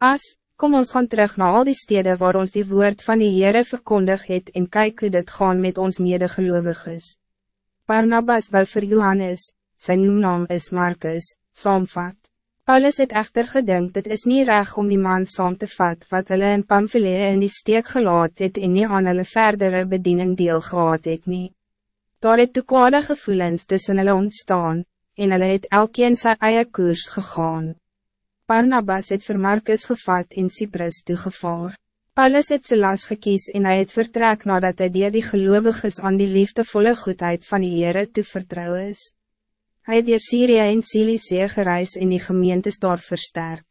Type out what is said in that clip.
As, kom ons gaan terug naar al die steden waar ons die woord van die Heere verkondig het en kyk hoe dit gaan met ons medegeloovig is. Barnabas wil vir Johannes, zijn noemnaam is Marcus, saamvat. Paulus het echter gedink dit is niet reg om die man saam te vat wat hulle in Pamphylia in die steek gelaat het en nie aan hulle verdere bediening deel gehad het nie. Daar het toekwade gevoelens tussen hulle ontstaan, en hulle het elkeen sy eie koers gegaan. Barnabas het vir Marcus gevat en Cyprus toegevaar. Paulus het Silas gekies en hij het vertrek nadat hij dier die geloviges aan die liefdevolle goedheid van die Heere toevertrouw is. Hij het weer Syrië en Cilicie gereis en die gemeentes daar versterk.